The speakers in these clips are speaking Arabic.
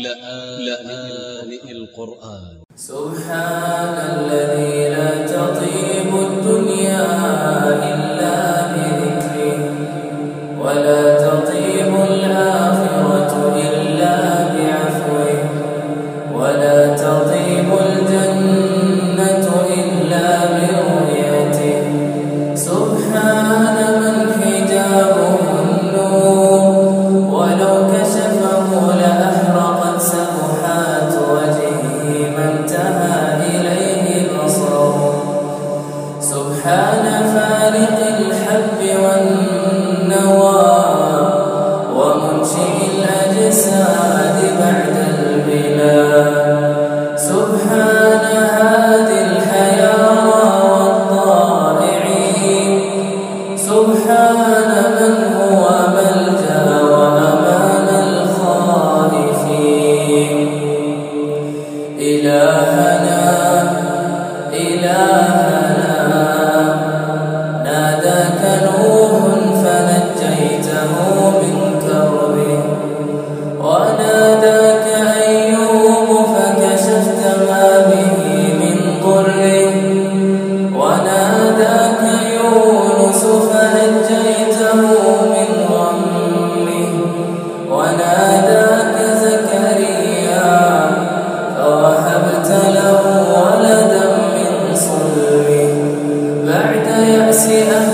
لآن القرآن. سبحان الذي لا تطيب الدنيا إلا بذكره ولا تطيب الناس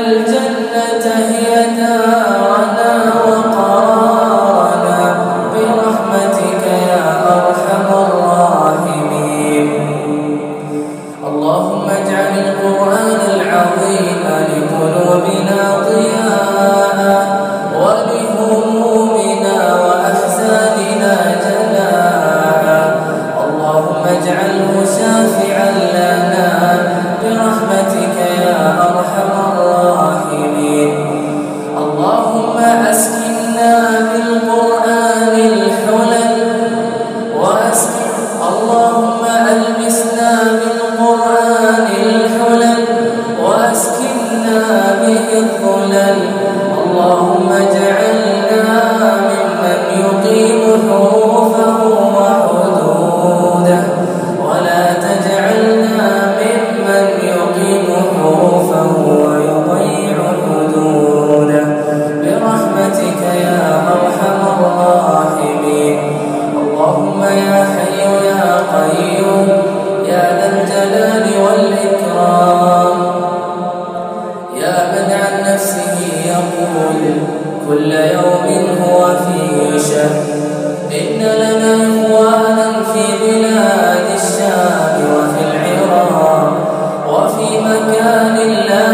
الجنة هي يوم كل يوم هو في شهر إن لنا إخوانا في بلاد الشام وفي العراق وفي مكان الله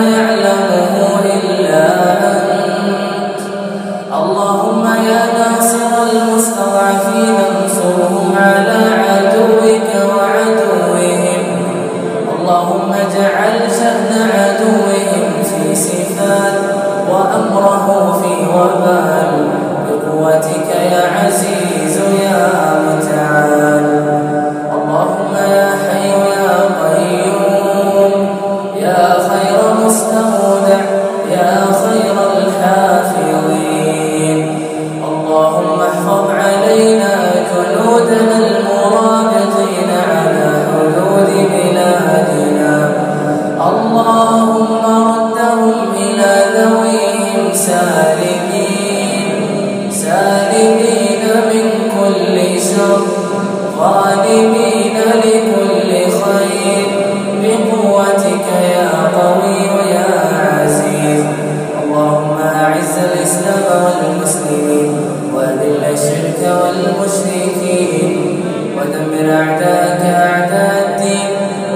وأذل الشرك والمشركين ودمر أعداءك أعداء الدين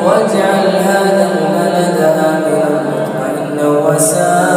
واجعل هذا البلد آمنا مطمئنا وسائلا